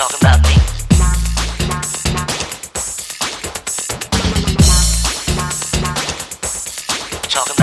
talking about things. Talking